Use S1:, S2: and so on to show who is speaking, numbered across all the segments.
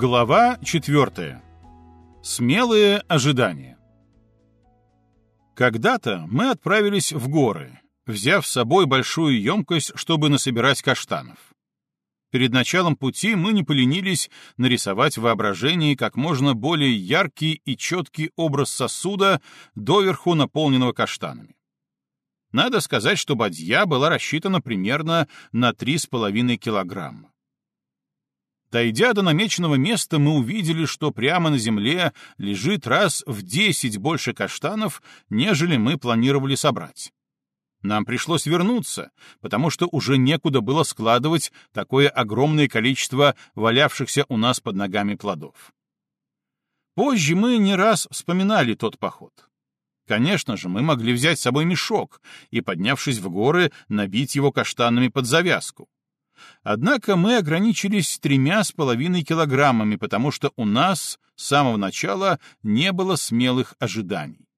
S1: Глава 4. Смелые ожидания. Когда-то мы отправились в горы, взяв с собой большую емкость, чтобы насобирать каштанов. Перед началом пути мы не поленились нарисовать в воображении как можно более яркий и четкий образ сосуда, доверху наполненного каштанами. Надо сказать, что бадья была рассчитана примерно на 3,5 килограмма. Дойдя до намеченного места, мы увидели, что прямо на земле лежит раз в десять больше каштанов, нежели мы планировали собрать. Нам пришлось вернуться, потому что уже некуда было складывать такое огромное количество валявшихся у нас под ногами плодов. Позже мы не раз вспоминали тот поход. Конечно же, мы могли взять с собой мешок и, поднявшись в горы, набить его каштанами под завязку. Однако мы ограничились тремя с половиной килограммами, потому что у нас с самого начала не было смелых ожиданий.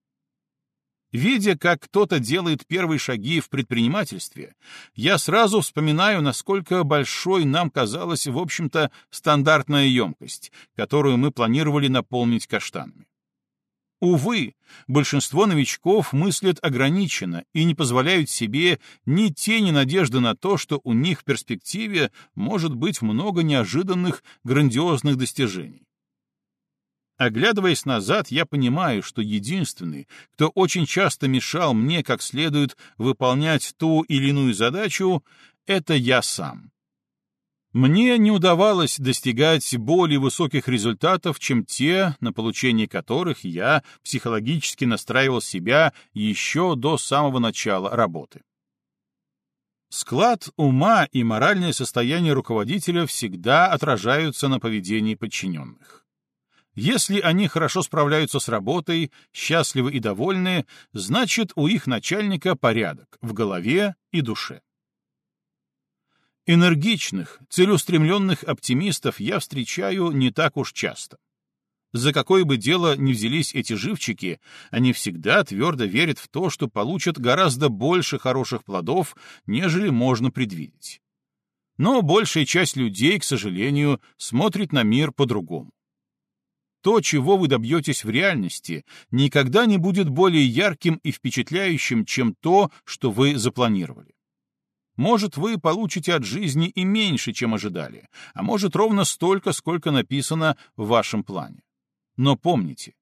S1: Видя, как кто-то делает первые шаги в предпринимательстве, я сразу вспоминаю, насколько большой нам казалась, в общем-то, стандартная емкость, которую мы планировали наполнить каштанами. Увы, большинство новичков мыслят ограниченно и не позволяют себе ни тени надежды на то, что у них в перспективе может быть много неожиданных, грандиозных достижений. Оглядываясь назад, я понимаю, что единственный, кто очень часто мешал мне как следует выполнять ту или иную задачу, это я сам. Мне не удавалось достигать более высоких результатов, чем те, на получение которых я психологически настраивал себя еще до самого начала работы. Склад ума и моральное состояние руководителя всегда отражаются на поведении подчиненных. Если они хорошо справляются с работой, счастливы и довольны, значит, у их начальника порядок в голове и душе. Энергичных, целеустремленных оптимистов я встречаю не так уж часто. За какое бы дело ни взялись эти живчики, они всегда твердо верят в то, что получат гораздо больше хороших плодов, нежели можно предвидеть. Но большая часть людей, к сожалению, смотрит на мир по-другому. То, чего вы добьетесь в реальности, никогда не будет более ярким и впечатляющим, чем то, что вы запланировали. Может, вы получите от жизни и меньше, чем ожидали, а может, ровно столько, сколько написано в вашем плане. Но помните,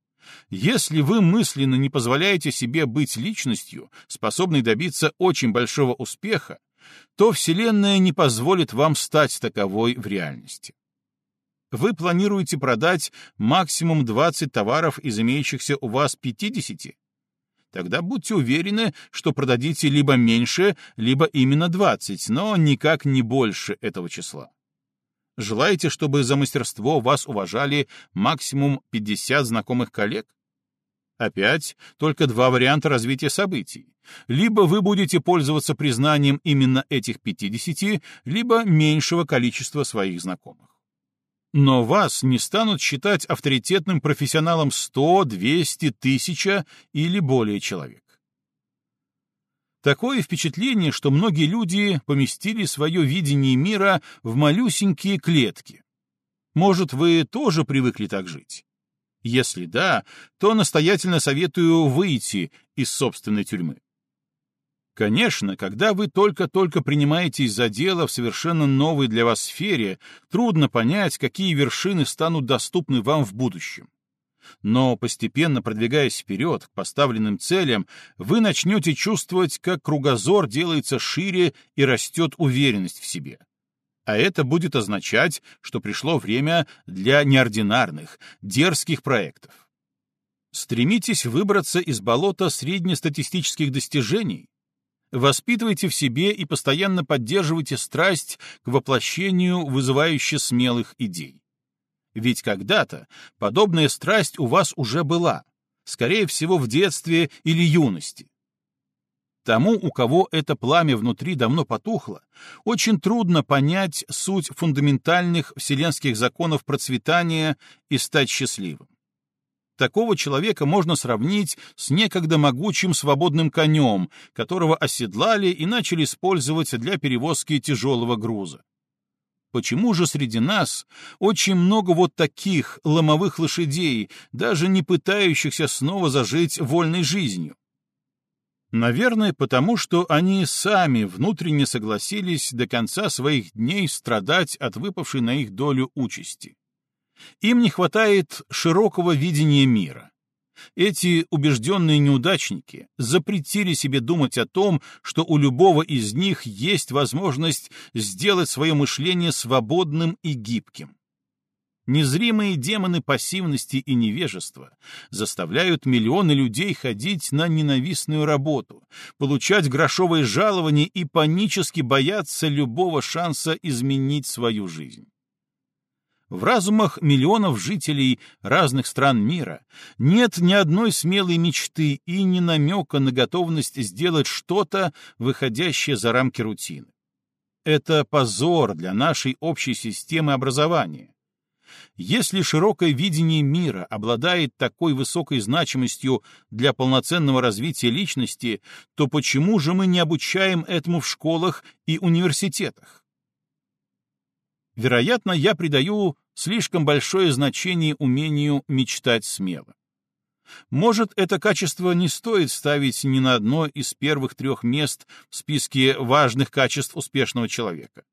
S1: если вы мысленно не позволяете себе быть личностью, способной добиться очень большого успеха, то Вселенная не позволит вам стать таковой в реальности. Вы планируете продать максимум 20 товаров из имеющихся у вас 50? Тогда будьте уверены, что продадите либо меньше, либо именно 20, но никак не больше этого числа. Желаете, чтобы за мастерство вас уважали максимум 50 знакомых коллег? Опять только два варианта развития событий. Либо вы будете пользоваться признанием именно этих 50, либо меньшего количества своих знакомых. Но вас не станут считать авторитетным профессионалом 100, 200, 1000 или более человек. Такое впечатление, что многие люди поместили свое видение мира в малюсенькие клетки. Может, вы тоже привыкли так жить? Если да, то настоятельно советую выйти из собственной тюрьмы. Конечно, когда вы только-только принимаетесь за дело в совершенно новой для вас сфере, трудно понять, какие вершины станут доступны вам в будущем. Но постепенно продвигаясь вперед к поставленным целям, вы начнете чувствовать, как кругозор делается шире и растет уверенность в себе. А это будет означать, что пришло время для неординарных, дерзких проектов. Стремитесь выбраться из болота среднестатистических достижений, Воспитывайте в себе и постоянно поддерживайте страсть к воплощению вызывающе смелых идей. Ведь когда-то подобная страсть у вас уже была, скорее всего, в детстве или юности. Тому, у кого это пламя внутри давно потухло, очень трудно понять суть фундаментальных вселенских законов процветания и стать счастливым. Такого человека можно сравнить с некогда могучим свободным конем, которого оседлали и начали использовать для перевозки тяжелого груза. По почему же среди нас очень много вот таких ломовых лошадей, даже не пытающихся снова зажить вольной жизнью? Наверное, потому что они сами внутренне согласились до конца своих дней страдать от выпавшей на их долю участи. Им не хватает широкого видения мира. Эти убежденные неудачники запретили себе думать о том, что у любого из них есть возможность сделать свое мышление свободным и гибким. Незримые демоны пассивности и невежества заставляют миллионы людей ходить на ненавистную работу, получать грошовые жалования и панически бояться любого шанса изменить свою жизнь. В разумах миллионов жителей разных стран мира нет ни одной смелой мечты и ни намека на готовность сделать что-то, выходящее за рамки рутины. Это позор для нашей общей системы образования если широкое видение мира обладает такой высокой значимостью для полноценного развития личности, то почему же мы не обучаем этому в школах и университетах? Вероятно, я придаю слишком большое значение умению мечтать смело. Может, это качество не стоит ставить ни на одно из первых трех мест в списке важных качеств успешного человека.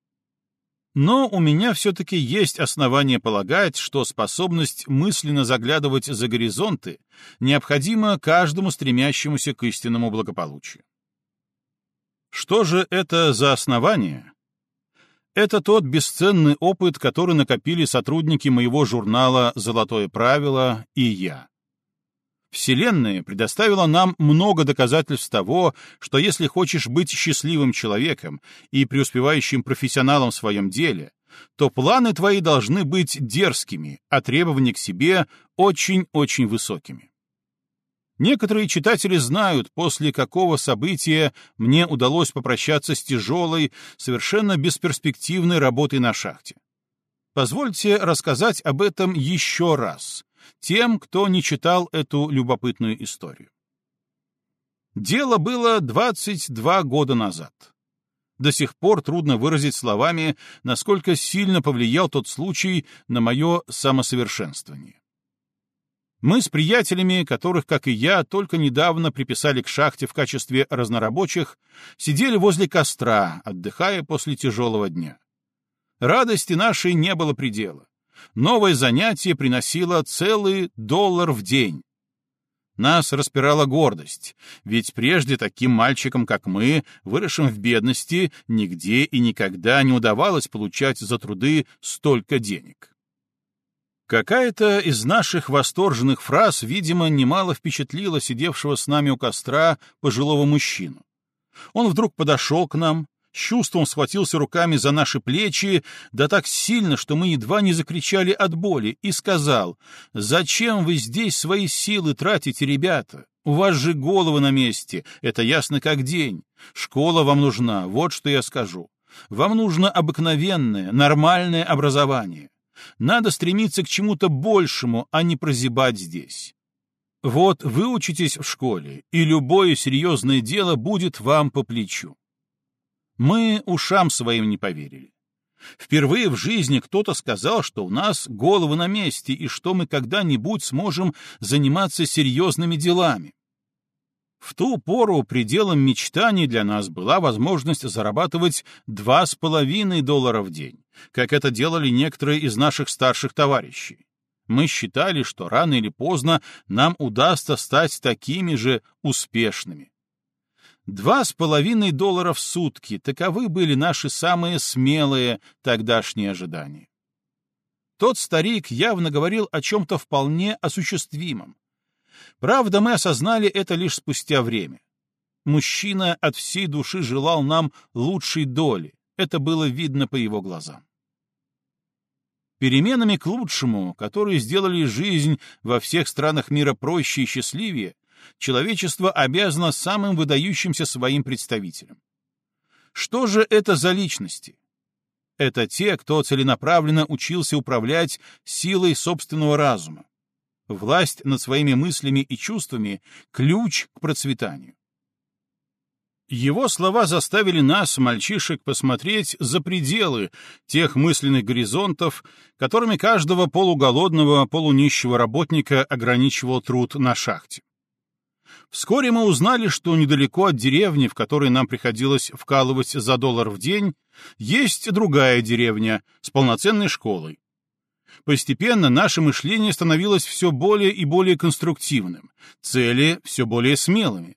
S1: Но у меня все-таки есть основания полагать, что способность мысленно заглядывать за горизонты необходима каждому стремящемуся к истинному благополучию. Что же это за основания? Это тот бесценный опыт, который накопили сотрудники моего журнала «Золотое правило» и я. Вселенная предоставила нам много доказательств того, что если хочешь быть счастливым человеком и преуспевающим профессионалом в своем деле, то планы твои должны быть дерзкими, а требования к себе очень-очень высокими. Некоторые читатели знают, после какого события мне удалось попрощаться с тяжелой, совершенно бесперспективной работой на шахте. Позвольте рассказать об этом еще раз, тем, кто не читал эту любопытную историю. Дело было 22 года назад. До сих пор трудно выразить словами, насколько сильно повлиял тот случай на мое самосовершенствование. Мы с приятелями, которых, как и я, только недавно приписали к шахте в качестве разнорабочих, сидели возле костра, отдыхая после тяжелого дня. Радости нашей не было предела новое занятие приносило целый доллар в день. Нас распирала гордость, ведь прежде таким мальчикам, как мы, выросшим в бедности, нигде и никогда не удавалось получать за труды столько денег. Какая-то из наших восторженных фраз, видимо, немало впечатлила сидевшего с нами у костра пожилого мужчину. Он вдруг подошел к нам, с чувством схватился руками за наши плечи, да так сильно, что мы едва не закричали от боли, и сказал, «Зачем вы здесь свои силы тратите, ребята? У вас же головы на месте, это ясно как день. Школа вам нужна, вот что я скажу. Вам нужно обыкновенное, нормальное образование. Надо стремиться к чему-то большему, а не прозябать здесь. Вот вы учитесь в школе, и любое серьезное дело будет вам по плечу. Мы ушам своим не поверили. Впервые в жизни кто-то сказал, что у нас головы на месте и что мы когда-нибудь сможем заниматься серьезными делами. В ту пору пределом мечтаний для нас была возможность зарабатывать два с половиной доллара в день, как это делали некоторые из наших старших товарищей. Мы считали, что рано или поздно нам удастся стать такими же успешными. Два с половиной доллара в сутки — таковы были наши самые смелые тогдашние ожидания. Тот старик явно говорил о чем-то вполне осуществимом. Правда, мы осознали это лишь спустя время. Мужчина от всей души желал нам лучшей доли, это было видно по его глазам. Переменами к лучшему, которые сделали жизнь во всех странах мира проще и счастливее, человечество обязано самым выдающимся своим представителям. Что же это за личности? Это те, кто целенаправленно учился управлять силой собственного разума. Власть над своими мыслями и чувствами — ключ к процветанию. Его слова заставили нас, мальчишек, посмотреть за пределы тех мысленных горизонтов, которыми каждого полуголодного, полунищего работника ограничивал труд на шахте. Вскоре мы узнали, что недалеко от деревни, в которой нам приходилось вкалывать за доллар в день, есть другая деревня с полноценной школой. Постепенно наше мышление становилось все более и более конструктивным, цели все более смелыми.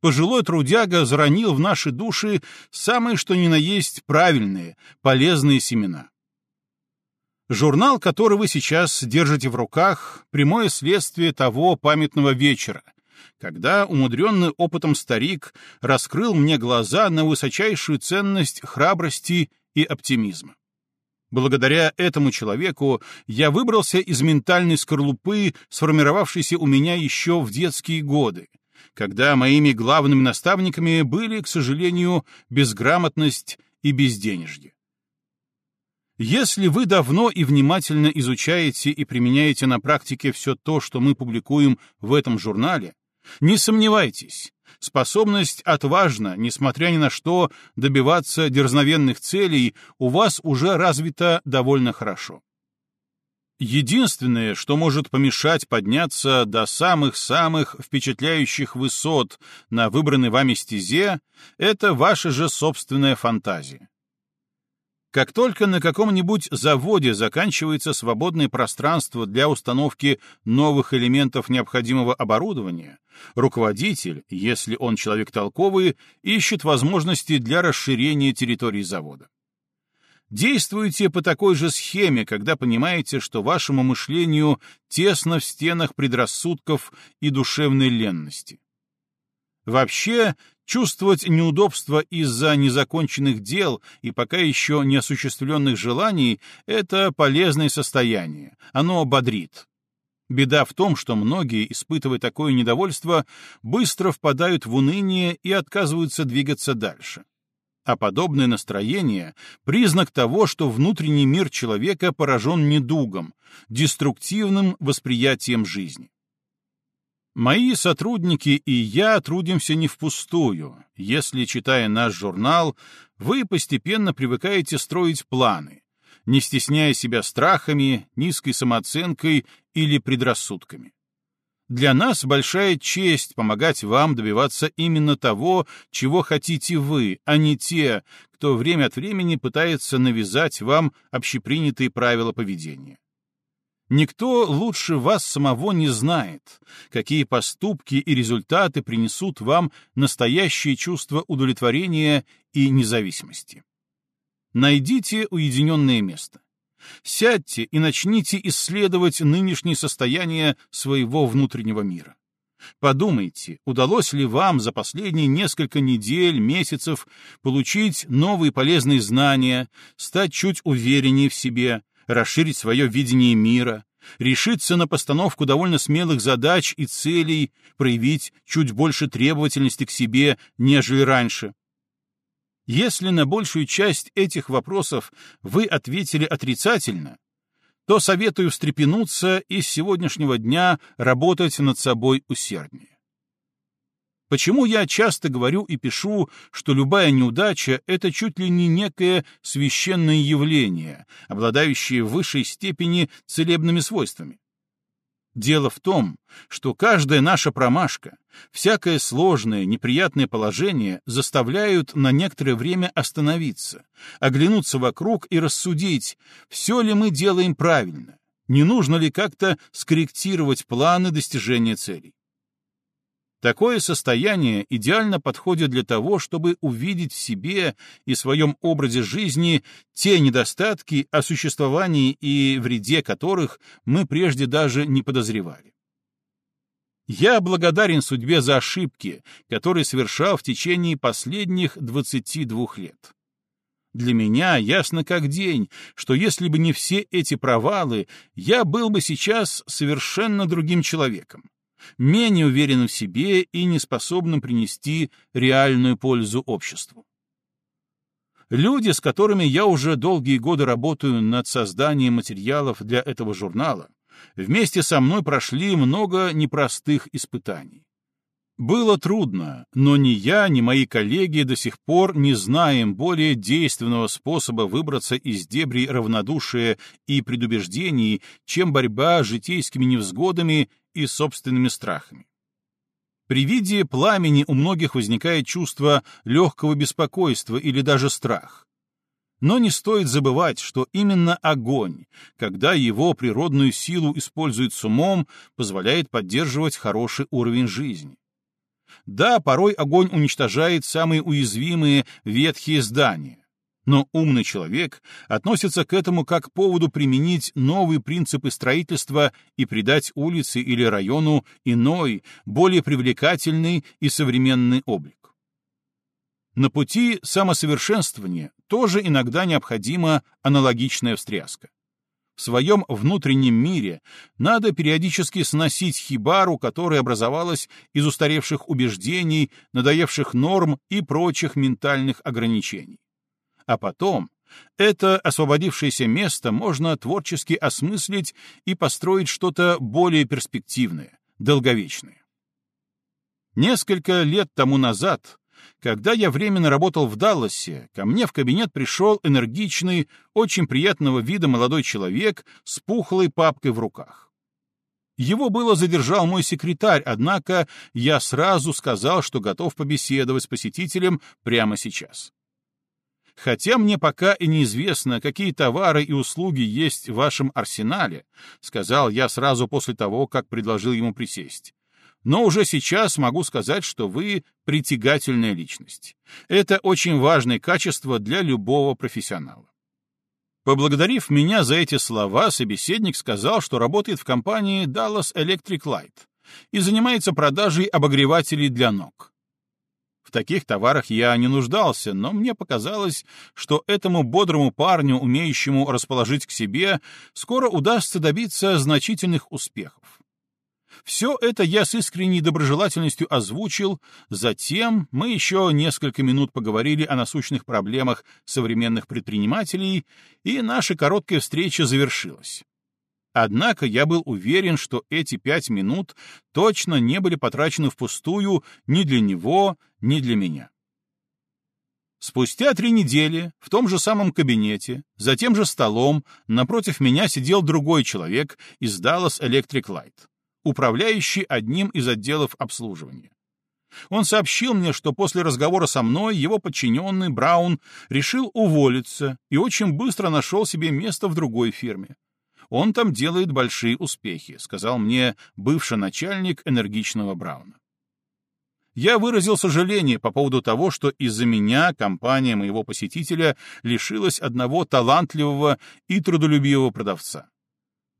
S1: Пожилой трудяга заронил в наши души самые что ни на есть правильные, полезные семена. Журнал, который вы сейчас держите в руках, прямое следствие того памятного вечера, когда умудренный опытом старик раскрыл мне глаза на высочайшую ценность храбрости и оптимизма. Благодаря этому человеку я выбрался из ментальной скорлупы, сформировавшейся у меня еще в детские годы, когда моими главными наставниками были, к сожалению, безграмотность и безденежье. Если вы давно и внимательно изучаете и применяете на практике все то, что мы публикуем в этом журнале, не сомневайтесь, способность отважно, несмотря ни на что, добиваться дерзновенных целей у вас уже развита довольно хорошо. Единственное, что может помешать подняться до самых-самых впечатляющих высот на выбранной вами стезе, это ваша же собственная фантазия. Как только на каком-нибудь заводе заканчивается свободное пространство для установки новых элементов необходимого оборудования, руководитель, если он человек толковый, ищет возможности для расширения территории завода. Действуйте по такой же схеме, когда понимаете, что вашему мышлению тесно в стенах предрассудков и душевной ленности. Вообще, Чувствовать неудобства из-за незаконченных дел и пока еще не осуществленных желаний — это полезное состояние, оно бодрит. Беда в том, что многие, испытывая такое недовольство, быстро впадают в уныние и отказываются двигаться дальше. А подобное настроение — признак того, что внутренний мир человека поражен недугом, деструктивным восприятием жизни. Мои сотрудники и я трудимся не впустую, если, читая наш журнал, вы постепенно привыкаете строить планы, не стесняя себя страхами, низкой самооценкой или предрассудками. Для нас большая честь помогать вам добиваться именно того, чего хотите вы, а не те, кто время от времени пытается навязать вам общепринятые правила поведения. Никто лучше вас самого не знает, какие поступки и результаты принесут вам настоящее чувство удовлетворения и независимости. Найдите уединенное место. Сядьте и начните исследовать нынешнее состояние своего внутреннего мира. Подумайте, удалось ли вам за последние несколько недель, месяцев получить новые полезные знания, стать чуть увереннее в себе, расширить свое видение мира, решиться на постановку довольно смелых задач и целей, проявить чуть больше требовательности к себе, нежели раньше. Если на большую часть этих вопросов вы ответили отрицательно, то советую встрепенуться и с сегодняшнего дня работать над собой усерднее. Почему я часто говорю и пишу, что любая неудача — это чуть ли не некое священное явление, обладающее в высшей степени целебными свойствами? Дело в том, что каждая наша промашка, всякое сложное, неприятное положение заставляют на некоторое время остановиться, оглянуться вокруг и рассудить, все ли мы делаем правильно, не нужно ли как-то скорректировать планы достижения целей. Такое состояние идеально подходит для того, чтобы увидеть в себе и своем образе жизни те недостатки, о существовании и вреде которых мы прежде даже не подозревали. Я благодарен судьбе за ошибки, которые совершал в течение последних 22 лет. Для меня ясно как день, что если бы не все эти провалы, я был бы сейчас совершенно другим человеком менее уверенным в себе и неспособным принести реальную пользу обществу. Люди, с которыми я уже долгие годы работаю над созданием материалов для этого журнала, вместе со мной прошли много непростых испытаний. Было трудно, но ни я, ни мои коллеги до сих пор не знаем более действенного способа выбраться из дебрей равнодушия и предубеждений, чем борьба с житейскими невзгодами и собственными страхами. При виде пламени у многих возникает чувство легкого беспокойства или даже страх. Но не стоит забывать, что именно огонь, когда его природную силу используют с умом, позволяет поддерживать хороший уровень жизни. Да, порой огонь уничтожает самые уязвимые ветхие здания. Но умный человек относится к этому как к поводу применить новые принципы строительства и придать улице или району иной, более привлекательный и современный облик. На пути самосовершенствования тоже иногда необходима аналогичная встряска в своем внутреннем мире надо периодически сносить хибару, которая образовалась из устаревших убеждений, надоевших норм и прочих ментальных ограничений. А потом это освободившееся место можно творчески осмыслить и построить что-то более перспективное, долговечное. Несколько лет тому назад когда я временно работал в Далласе, ко мне в кабинет пришел энергичный, очень приятного вида молодой человек с пухлой папкой в руках. Его было задержал мой секретарь, однако я сразу сказал, что готов побеседовать с посетителем прямо сейчас. Хотя мне пока и неизвестно, какие товары и услуги есть в вашем арсенале, сказал я сразу после того, как предложил ему присесть но уже сейчас могу сказать, что вы притягательная личность. Это очень важное качество для любого профессионала. Поблагодарив меня за эти слова, собеседник сказал, что работает в компании Dallas Electric Light и занимается продажей обогревателей для ног. В таких товарах я не нуждался, но мне показалось, что этому бодрому парню, умеющему расположить к себе, скоро удастся добиться значительных успехов. Все это я с искренней доброжелательностью озвучил, затем мы еще несколько минут поговорили о насущных проблемах современных предпринимателей, и наша короткая встреча завершилась. Однако я был уверен, что эти пять минут точно не были потрачены впустую ни для него, ни для меня. Спустя три недели в том же самом кабинете, за тем же столом, напротив меня сидел другой человек из Dallas Electric Light управляющий одним из отделов обслуживания. Он сообщил мне, что после разговора со мной его подчиненный Браун решил уволиться и очень быстро нашел себе место в другой фирме. Он там делает большие успехи, сказал мне бывший начальник энергичного Брауна. Я выразил сожаление по поводу того, что из-за меня компания моего посетителя лишилась одного талантливого и трудолюбивого продавца.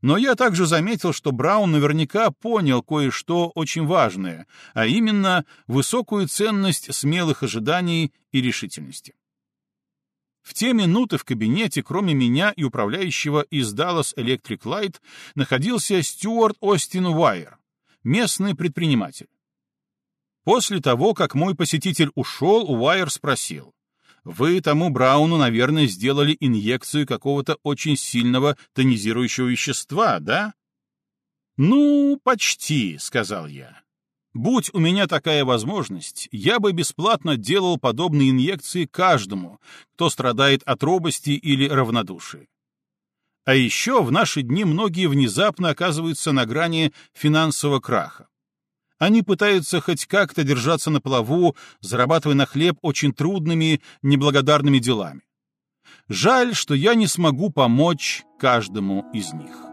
S1: Но я также заметил, что Браун наверняка понял кое-что очень важное, а именно высокую ценность смелых ожиданий и решительности. В те минуты в кабинете, кроме меня и управляющего из Dallas Electric Light, находился Стюарт Остин Уайер, местный предприниматель. После того, как мой посетитель ушел, Уайер спросил, вы тому Брауну, наверное, сделали инъекцию какого-то очень сильного тонизирующего вещества, да? Ну, почти, сказал я. Будь у меня такая возможность, я бы бесплатно делал подобные инъекции каждому, кто страдает от робости или равнодушия. А еще в наши дни многие внезапно оказываются на грани финансового краха. Они пытаются хоть как-то держаться на плаву, зарабатывая на хлеб очень трудными, неблагодарными делами. Жаль, что я не смогу помочь каждому из них.